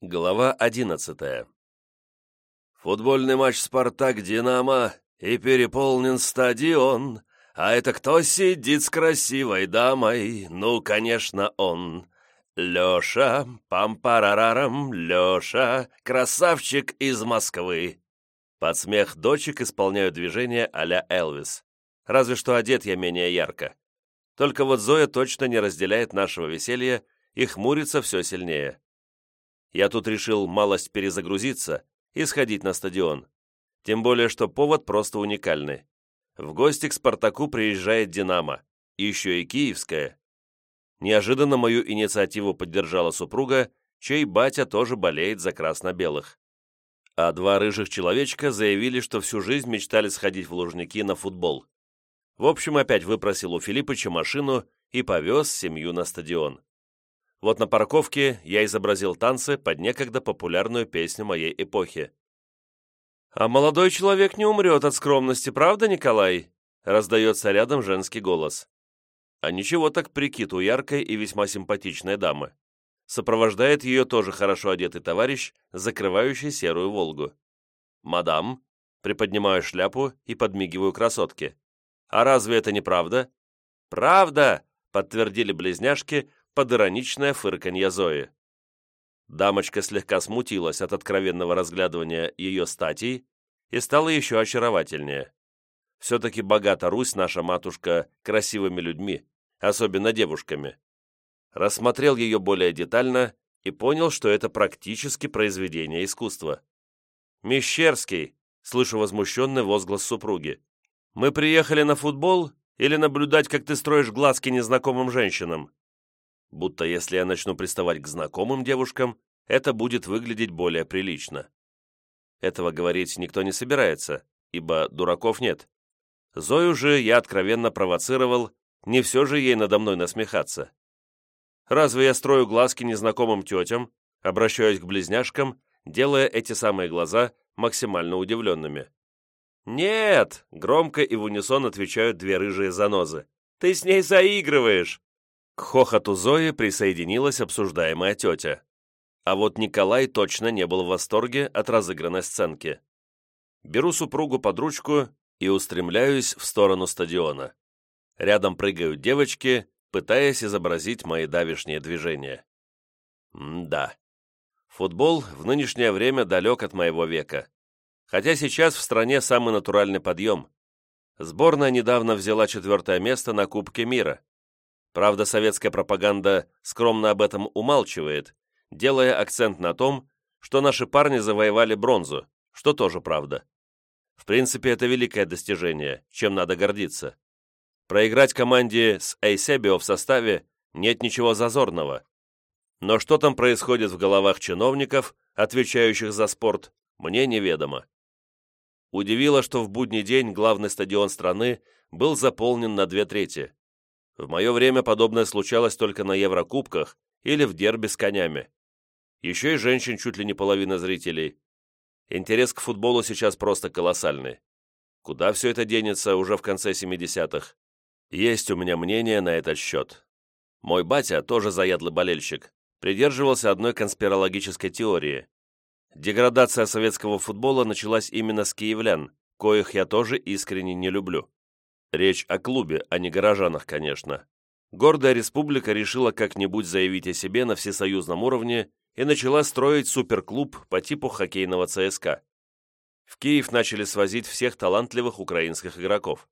Глава одиннадцатая. Футбольный матч «Спартак-Динамо» и переполнен стадион. А это кто сидит с красивой дамой? Ну, конечно, он. Леша, пам-парарарам, Леша, красавчик из Москвы. Под смех дочек исполняю движение а-ля Элвис. Разве что одет я менее ярко. Только вот Зоя точно не разделяет нашего веселья и хмурится все сильнее. Я тут решил малость перезагрузиться и сходить на стадион. Тем более, что повод просто уникальный. В гости к «Спартаку» приезжает «Динамо», еще и киевская. Неожиданно мою инициативу поддержала супруга, чей батя тоже болеет за красно-белых. А два рыжих человечка заявили, что всю жизнь мечтали сходить в Лужники на футбол. В общем, опять выпросил у Филиппыча машину и повез семью на стадион. Вот на парковке я изобразил танцы под некогда популярную песню моей эпохи. «А молодой человек не умрет от скромности, правда, Николай?» раздается рядом женский голос. А ничего так прикид у яркой и весьма симпатичной дамы. Сопровождает ее тоже хорошо одетый товарищ, закрывающий серую «Волгу». «Мадам», приподнимаю шляпу и подмигиваю красотке. «А разве это не правда?» «Правда!» — подтвердили близняшки под ироничное фырканье Зои. Дамочка слегка смутилась от откровенного разглядывания ее статей и стала еще очаровательнее. Все-таки богата Русь, наша матушка, красивыми людьми, особенно девушками. Рассмотрел ее более детально и понял, что это практически произведение искусства. «Мещерский!» — слышу возмущенный возглас супруги. «Мы приехали на футбол или наблюдать, как ты строишь глазки незнакомым женщинам?» Будто если я начну приставать к знакомым девушкам, это будет выглядеть более прилично. Этого говорить никто не собирается, ибо дураков нет. Зою же я откровенно провоцировал, не все же ей надо мной насмехаться. Разве я строю глазки незнакомым тетям, обращаюсь к близняшкам, делая эти самые глаза максимально удивленными? «Нет!» — громко и в унисон отвечают две рыжие занозы. «Ты с ней заигрываешь!» К хохоту Зои присоединилась обсуждаемая тетя. А вот Николай точно не был в восторге от разыгранной сценки. Беру супругу под ручку и устремляюсь в сторону стадиона. Рядом прыгают девочки, пытаясь изобразить мои давишние движения. М-да. Футбол в нынешнее время далек от моего века. Хотя сейчас в стране самый натуральный подъем. Сборная недавно взяла четвертое место на Кубке мира. Правда, советская пропаганда скромно об этом умалчивает, делая акцент на том, что наши парни завоевали бронзу, что тоже правда. В принципе, это великое достижение, чем надо гордиться. Проиграть команде с Эйсебио в составе нет ничего зазорного. Но что там происходит в головах чиновников, отвечающих за спорт, мне неведомо. Удивило, что в будний день главный стадион страны был заполнен на две трети. В мое время подобное случалось только на Еврокубках или в дерби с конями. Еще и женщин чуть ли не половина зрителей. Интерес к футболу сейчас просто колоссальный. Куда все это денется уже в конце 70-х? Есть у меня мнение на этот счет. Мой батя, тоже заядлый болельщик, придерживался одной конспирологической теории. Деградация советского футбола началась именно с киевлян, коих я тоже искренне не люблю. Речь о клубе, а не горожанах, конечно. Гордая республика решила как-нибудь заявить о себе на всесоюзном уровне и начала строить суперклуб по типу хоккейного ЦСКА. В Киев начали свозить всех талантливых украинских игроков.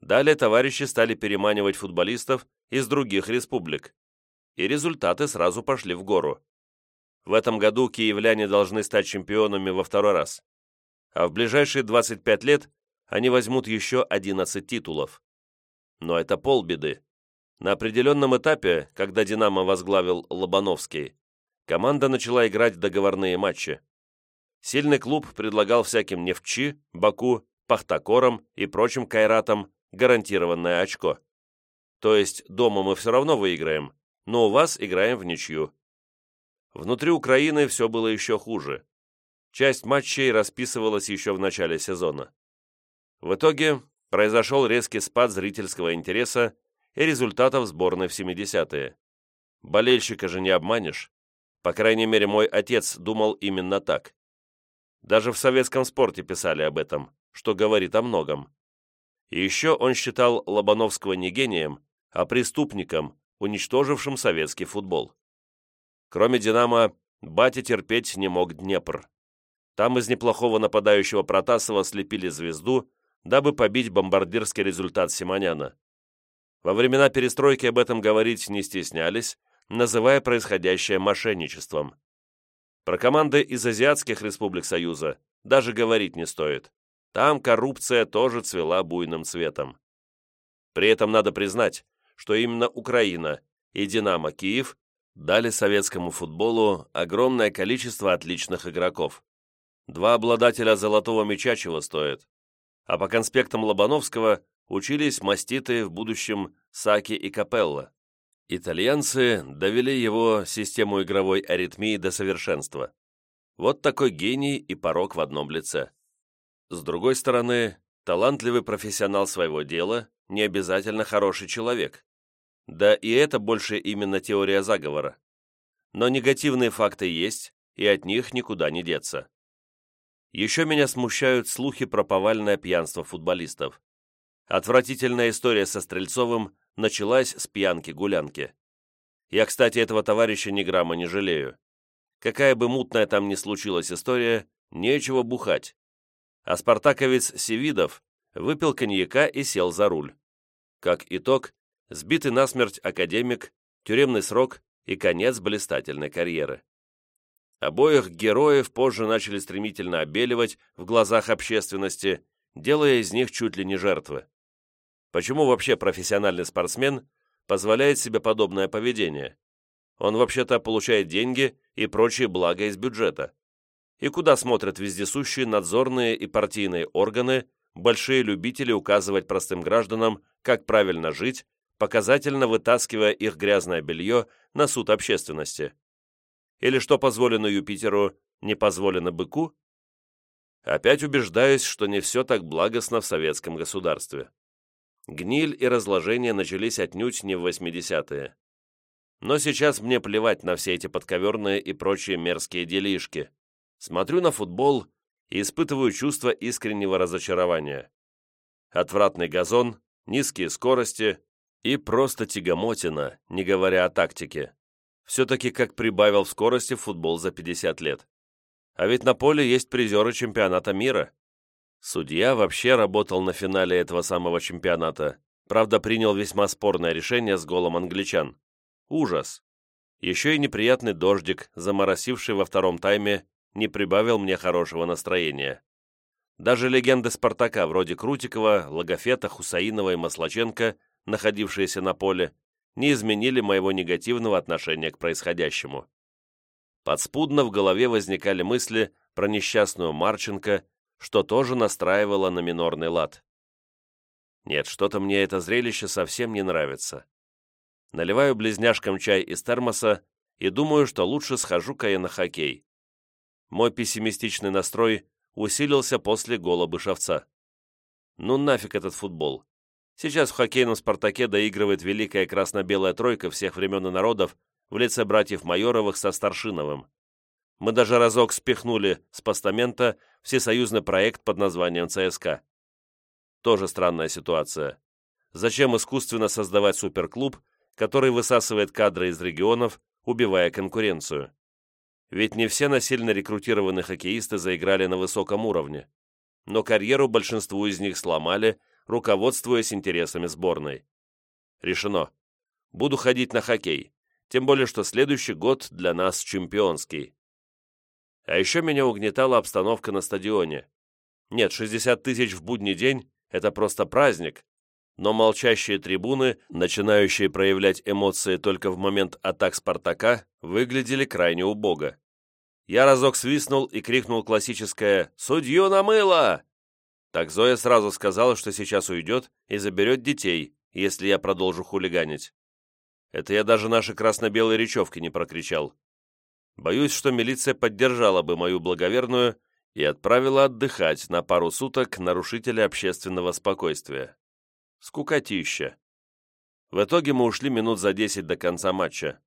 Далее товарищи стали переманивать футболистов из других республик. И результаты сразу пошли в гору. В этом году киевляне должны стать чемпионами во второй раз. А в ближайшие 25 лет они возьмут еще 11 титулов. Но это полбеды. На определенном этапе, когда «Динамо» возглавил Лобановский, команда начала играть договорные матчи. Сильный клуб предлагал всяким нефтчи, Баку, Пахтакорам и прочим кайратам гарантированное очко. То есть дома мы все равно выиграем, но у вас играем в ничью. Внутри Украины все было еще хуже. Часть матчей расписывалась еще в начале сезона. В итоге произошел резкий спад зрительского интереса и результатов сборной в 70-е. Болельщика же не обманешь. По крайней мере, мой отец думал именно так. Даже в советском спорте писали об этом, что говорит о многом. И еще он считал Лобановского не гением, а преступником, уничтожившим советский футбол. Кроме «Динамо», батя терпеть не мог Днепр. Там из неплохого нападающего Протасова слепили звезду, дабы побить бомбардирский результат Симоняна. Во времена перестройки об этом говорить не стеснялись, называя происходящее мошенничеством. Про команды из азиатских республик Союза даже говорить не стоит. Там коррупция тоже цвела буйным цветом. При этом надо признать, что именно Украина и «Динамо» Киев дали советскому футболу огромное количество отличных игроков. Два обладателя золотого мяча чего стоят. А по конспектам Лобановского учились маститы в будущем Саки и Капелла. Итальянцы довели его систему игровой аритмии до совершенства. Вот такой гений и порог в одном лице. С другой стороны, талантливый профессионал своего дела не обязательно хороший человек. Да и это больше именно теория заговора. Но негативные факты есть, и от них никуда не деться. Еще меня смущают слухи про повальное пьянство футболистов. Отвратительная история со Стрельцовым началась с пьянки-гулянки. Я, кстати, этого товарища ни грамма не жалею. Какая бы мутная там ни случилась история, нечего бухать. А спартаковец Севидов выпил коньяка и сел за руль. Как итог, сбитый насмерть академик, тюремный срок и конец блистательной карьеры. Обоих героев позже начали стремительно обеливать в глазах общественности, делая из них чуть ли не жертвы. Почему вообще профессиональный спортсмен позволяет себе подобное поведение? Он вообще-то получает деньги и прочие блага из бюджета. И куда смотрят вездесущие надзорные и партийные органы, большие любители указывать простым гражданам, как правильно жить, показательно вытаскивая их грязное белье на суд общественности? Или что позволено Юпитеру, не позволено быку? Опять убеждаюсь, что не все так благостно в советском государстве. Гниль и разложение начались отнюдь не в 80-е. Но сейчас мне плевать на все эти подковерные и прочие мерзкие делишки. Смотрю на футбол и испытываю чувство искреннего разочарования. Отвратный газон, низкие скорости и просто тягомотина, не говоря о тактике. Все-таки как прибавил в скорости футбол за 50 лет. А ведь на поле есть призеры чемпионата мира. Судья вообще работал на финале этого самого чемпионата. Правда, принял весьма спорное решение с голом англичан. Ужас. Еще и неприятный дождик, заморосивший во втором тайме, не прибавил мне хорошего настроения. Даже легенды «Спартака» вроде Крутикова, Логофета, Хусаинова и Маслаченко, находившиеся на поле, не изменили моего негативного отношения к происходящему. Подспудно в голове возникали мысли про несчастную Марченко что тоже настраивало на минорный лад. Нет, что-то мне это зрелище совсем не нравится. Наливаю близняшкам чай из термоса и думаю, что лучше схожу-ка я на хоккей. Мой пессимистичный настрой усилился после гола Бышевца. Ну нафиг этот футбол. Сейчас в хоккейном «Спартаке» доигрывает великая красно-белая тройка всех времен и народов в лице братьев Майоровых со Старшиновым. Мы даже разок спихнули с постамента всесоюзный проект под названием ЦСКА. Тоже странная ситуация. Зачем искусственно создавать суперклуб, который высасывает кадры из регионов, убивая конкуренцию? Ведь не все насильно рекрутированные хоккеисты заиграли на высоком уровне. Но карьеру большинству из них сломали, руководствуясь интересами сборной. Решено. Буду ходить на хоккей, тем более что следующий год для нас чемпионский. А еще меня угнетала обстановка на стадионе. Нет, 60 тысяч в будний день – это просто праздник, но молчащие трибуны, начинающие проявлять эмоции только в момент атак «Спартака», выглядели крайне убого. Я разок свистнул и крикнул классическое «Судью намыло!». Так Зоя сразу сказала, что сейчас уйдет и заберет детей, если я продолжу хулиганить. Это я даже наши красно-белые речевки не прокричал. Боюсь, что милиция поддержала бы мою благоверную и отправила отдыхать на пару суток нарушителя общественного спокойствия. Скукотища. В итоге мы ушли минут за десять до конца матча.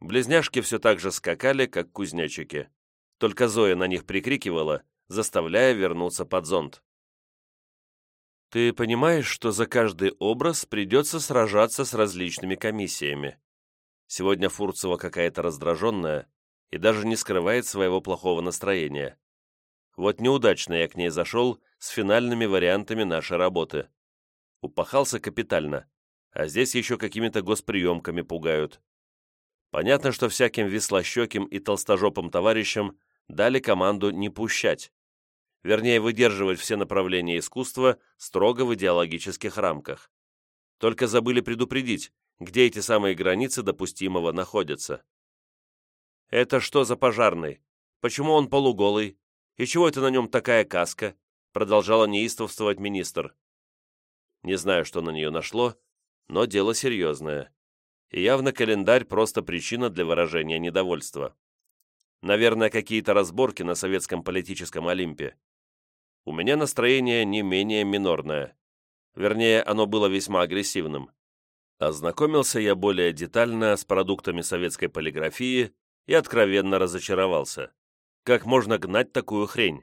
Близняшки все так же скакали, как кузнечики. Только Зоя на них прикрикивала, заставляя вернуться под зонт. «Ты понимаешь, что за каждый образ придется сражаться с различными комиссиями?» Сегодня Фурцева какая-то раздраженная и даже не скрывает своего плохого настроения. Вот неудачно я к ней зашел с финальными вариантами нашей работы. Упахался капитально, а здесь еще какими-то госприемками пугают. Понятно, что всяким веслощеким и толстожопым товарищам дали команду не пущать. Вернее, выдерживать все направления искусства строго в идеологических рамках. Только забыли предупредить, где эти самые границы допустимого находятся. «Это что за пожарный? Почему он полуголый? И чего это на нем такая каска?» продолжала неистовствовать министр. Не знаю, что на нее нашло, но дело серьезное. И явно календарь просто причина для выражения недовольства. Наверное, какие-то разборки на советском политическом Олимпе. У меня настроение не менее минорное. Вернее, оно было весьма агрессивным. Ознакомился я более детально с продуктами советской полиграфии и откровенно разочаровался. Как можно гнать такую хрень?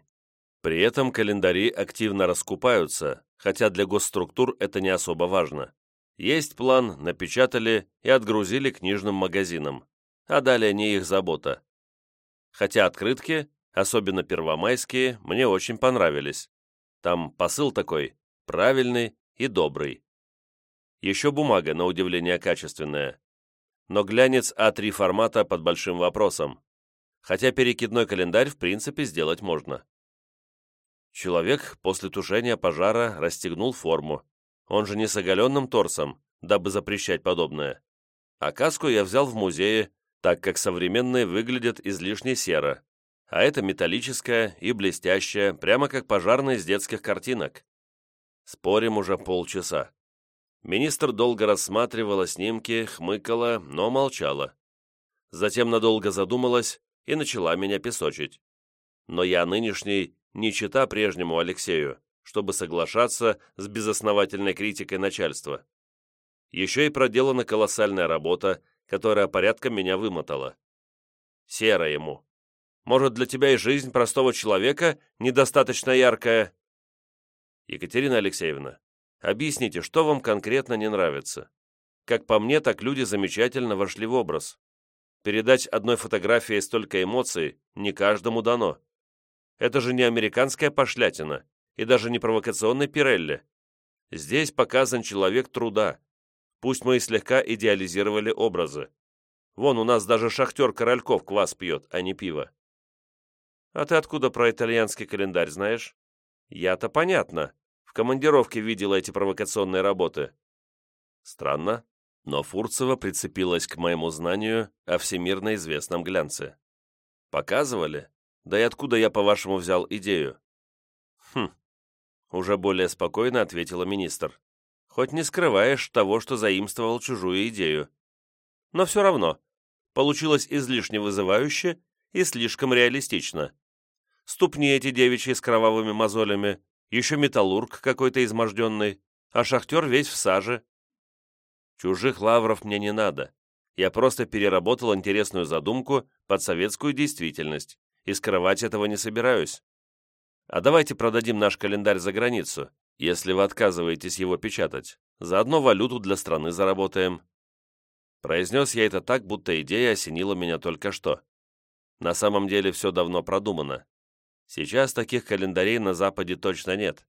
При этом календари активно раскупаются, хотя для госструктур это не особо важно. Есть план, напечатали и отгрузили книжным магазинам, а далее не их забота. Хотя открытки, особенно первомайские, мне очень понравились. Там посыл такой, правильный и добрый. Еще бумага, на удивление, качественная. Но глянец А3 формата под большим вопросом. Хотя перекидной календарь в принципе сделать можно. Человек после тушения пожара расстегнул форму. Он же не с оголенным торсом, дабы запрещать подобное. А каску я взял в музее, так как современные выглядят излишне серо, а это металлическая и блестящая, прямо как пожарная из детских картинок. Спорим уже полчаса. Министр долго рассматривала снимки, хмыкала, но молчала. Затем надолго задумалась и начала меня песочить. Но я нынешний не чита прежнему Алексею, чтобы соглашаться с безосновательной критикой начальства. Еще и проделана колоссальная работа, которая порядком меня вымотала. Серо ему. Может, для тебя и жизнь простого человека недостаточно яркая? Екатерина Алексеевна, Объясните, что вам конкретно не нравится? Как по мне, так люди замечательно вошли в образ. Передать одной фотографией столько эмоций не каждому дано. Это же не американская пошлятина и даже не провокационный Пирелли. Здесь показан человек труда. Пусть мы и слегка идеализировали образы. Вон у нас даже шахтер Корольков квас пьет, а не пиво. А ты откуда про итальянский календарь знаешь? Я-то понятно командировке видела эти провокационные работы. Странно, но Фурцева прицепилась к моему знанию о всемирно известном глянце. Показывали? Да и откуда я, по-вашему, взял идею? Хм, уже более спокойно ответила министр. Хоть не скрываешь того, что заимствовал чужую идею. Но все равно, получилось излишне вызывающе и слишком реалистично. Ступни эти девичьи с кровавыми мозолями, еще металлург какой-то изможденный, а шахтер весь в саже. Чужих лавров мне не надо. Я просто переработал интересную задумку под советскую действительность и скрывать этого не собираюсь. А давайте продадим наш календарь за границу, если вы отказываетесь его печатать. Заодно валюту для страны заработаем. Произнес я это так, будто идея осенила меня только что. На самом деле все давно продумано. Сейчас таких календарей на Западе точно нет,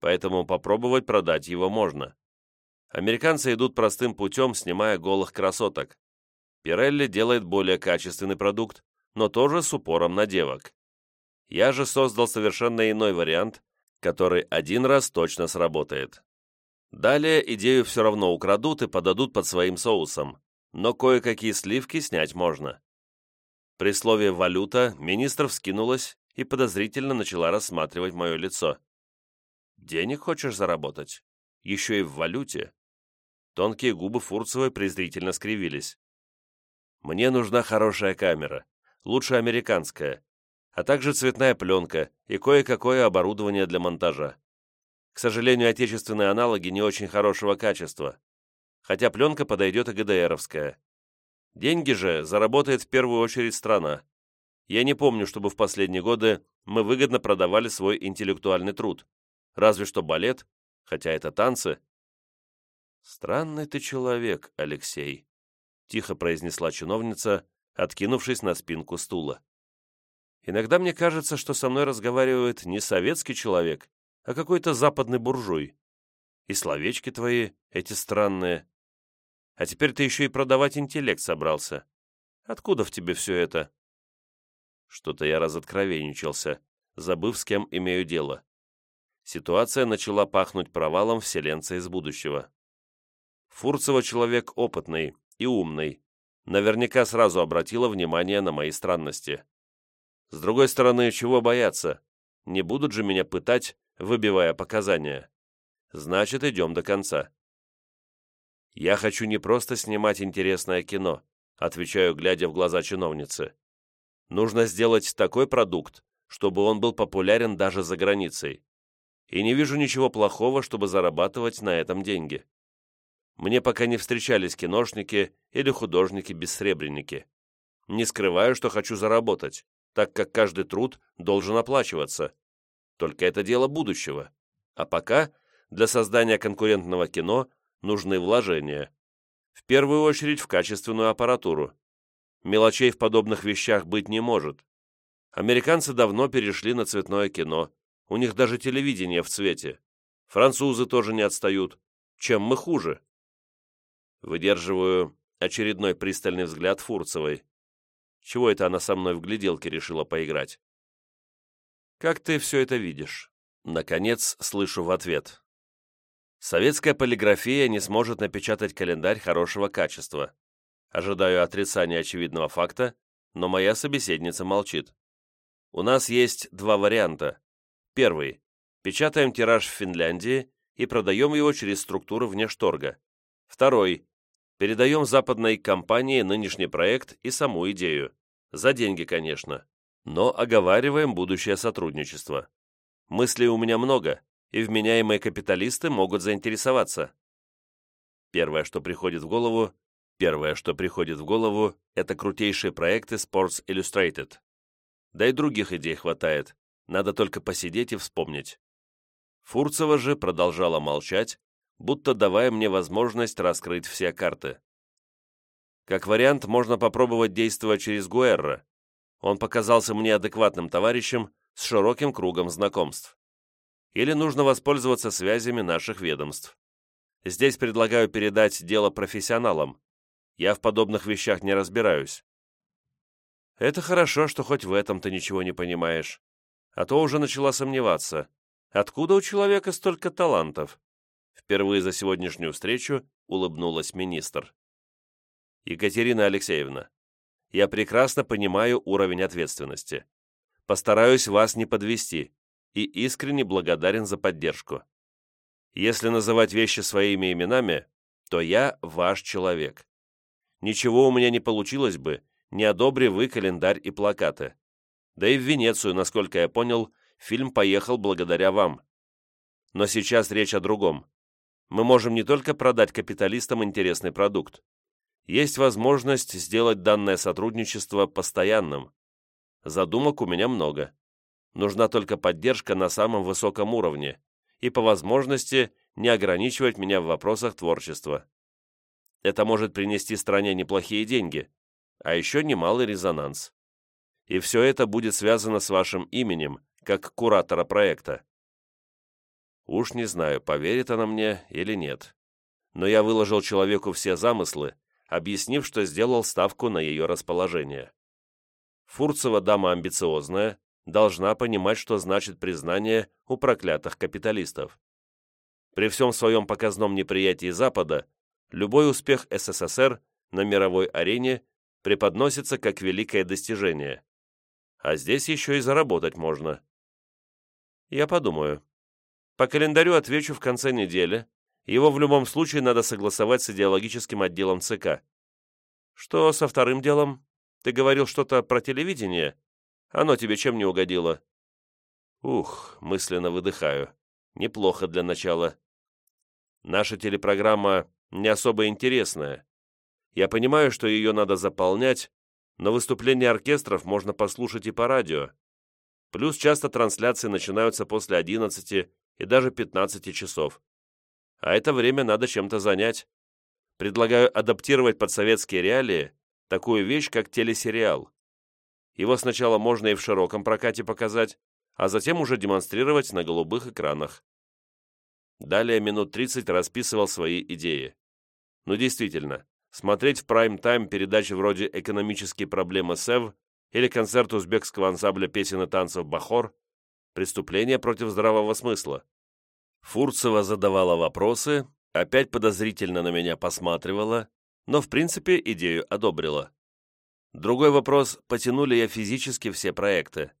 поэтому попробовать продать его можно. Американцы идут простым путем, снимая голых красоток. Пирелли делает более качественный продукт, но тоже с упором на девок. Я же создал совершенно иной вариант, который один раз точно сработает. Далее идею все равно украдут и подадут под своим соусом, но кое-какие сливки снять можно. При слове «валюта» министр вскинулась и подозрительно начала рассматривать мое лицо. «Денег хочешь заработать? Еще и в валюте?» Тонкие губы Фурцевой презрительно скривились. «Мне нужна хорошая камера, лучше американская, а также цветная пленка и кое-какое оборудование для монтажа. К сожалению, отечественные аналоги не очень хорошего качества, хотя пленка подойдет и ГДРовская. Деньги же заработает в первую очередь страна. Я не помню, чтобы в последние годы мы выгодно продавали свой интеллектуальный труд. Разве что балет, хотя это танцы. «Странный ты человек, Алексей», — тихо произнесла чиновница, откинувшись на спинку стула. «Иногда мне кажется, что со мной разговаривает не советский человек, а какой-то западный буржуй. И словечки твои, эти странные. А теперь ты еще и продавать интеллект собрался. Откуда в тебе все это?» Что-то я разоткровенничался, забыв, с кем имею дело. Ситуация начала пахнуть провалом вселенца из будущего. Фурцева человек опытный и умный. Наверняка сразу обратила внимание на мои странности. С другой стороны, чего бояться? Не будут же меня пытать, выбивая показания. Значит, идем до конца. Я хочу не просто снимать интересное кино, отвечаю, глядя в глаза чиновницы. Нужно сделать такой продукт, чтобы он был популярен даже за границей. И не вижу ничего плохого, чтобы зарабатывать на этом деньги. Мне пока не встречались киношники или художники-бессребренники. Не скрываю, что хочу заработать, так как каждый труд должен оплачиваться. Только это дело будущего. А пока для создания конкурентного кино нужны вложения. В первую очередь в качественную аппаратуру. Мелочей в подобных вещах быть не может. Американцы давно перешли на цветное кино. У них даже телевидение в цвете. Французы тоже не отстают. Чем мы хуже? Выдерживаю очередной пристальный взгляд Фурцевой. Чего это она со мной в гляделке решила поиграть? «Как ты все это видишь?» Наконец, слышу в ответ. Советская полиграфия не сможет напечатать календарь хорошего качества. Ожидаю отрицания очевидного факта, но моя собеседница молчит. У нас есть два варианта. Первый. Печатаем тираж в Финляндии и продаем его через структуру внешторга. Второй. Передаем западной компании нынешний проект и саму идею. За деньги, конечно. Но оговариваем будущее сотрудничество. Мыслей у меня много, и вменяемые капиталисты могут заинтересоваться. Первое, что приходит в голову, Первое, что приходит в голову, это крутейшие проекты Sports Illustrated. Да и других идей хватает, надо только посидеть и вспомнить. Фурцева же продолжала молчать, будто давая мне возможность раскрыть все карты. Как вариант, можно попробовать действовать через Гуэрра. Он показался мне адекватным товарищем с широким кругом знакомств. Или нужно воспользоваться связями наших ведомств. Здесь предлагаю передать дело профессионалам, я в подобных вещах не разбираюсь». «Это хорошо, что хоть в этом ты ничего не понимаешь. А то уже начала сомневаться. Откуда у человека столько талантов?» Впервые за сегодняшнюю встречу улыбнулась министр. «Екатерина Алексеевна, я прекрасно понимаю уровень ответственности. Постараюсь вас не подвести и искренне благодарен за поддержку. Если называть вещи своими именами, то я ваш человек. Ничего у меня не получилось бы, не одобри вы календарь и плакаты. Да и в Венецию, насколько я понял, фильм поехал благодаря вам. Но сейчас речь о другом. Мы можем не только продать капиталистам интересный продукт. Есть возможность сделать данное сотрудничество постоянным. Задумок у меня много. Нужна только поддержка на самом высоком уровне и, по возможности, не ограничивать меня в вопросах творчества. Это может принести стране неплохие деньги, а еще немалый резонанс. И все это будет связано с вашим именем, как куратора проекта. Уж не знаю, поверит она мне или нет. Но я выложил человеку все замыслы, объяснив, что сделал ставку на ее расположение. Фурцева дама амбициозная, должна понимать, что значит признание у проклятых капиталистов. При всем своем показном неприятии Запада любой успех СССР на мировой арене преподносится как великое достижение. А здесь еще и заработать можно. Я подумаю. По календарю отвечу в конце недели. Его в любом случае надо согласовать с идеологическим отделом ЦК. Что со вторым делом? Ты говорил что-то про телевидение? Оно тебе чем не угодило? Ух, мысленно выдыхаю. Неплохо для начала. Наша телепрограмма не особо интересная. Я понимаю, что ее надо заполнять, но выступления оркестров можно послушать и по радио. Плюс часто трансляции начинаются после 11 и даже 15 часов. А это время надо чем-то занять. Предлагаю адаптировать под советские реалии такую вещь, как телесериал. Его сначала можно и в широком прокате показать, а затем уже демонстрировать на голубых экранах. Далее минут 30 расписывал свои идеи. Ну действительно, смотреть в прайм-тайм передачи вроде «Экономические проблемы СЭВ» или концерт узбекского ансамбля песен и танцев «Бахор» – преступление против здравого смысла. Фурцева задавала вопросы, опять подозрительно на меня посматривала, но в принципе идею одобрила. Другой вопрос, потянули я физически все проекты,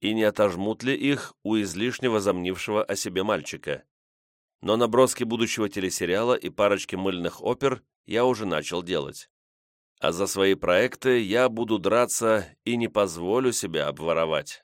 и не отожмут ли их у излишне возомнившего о себе мальчика. Но наброски будущего телесериала и парочки мыльных опер я уже начал делать. А за свои проекты я буду драться и не позволю себя обворовать.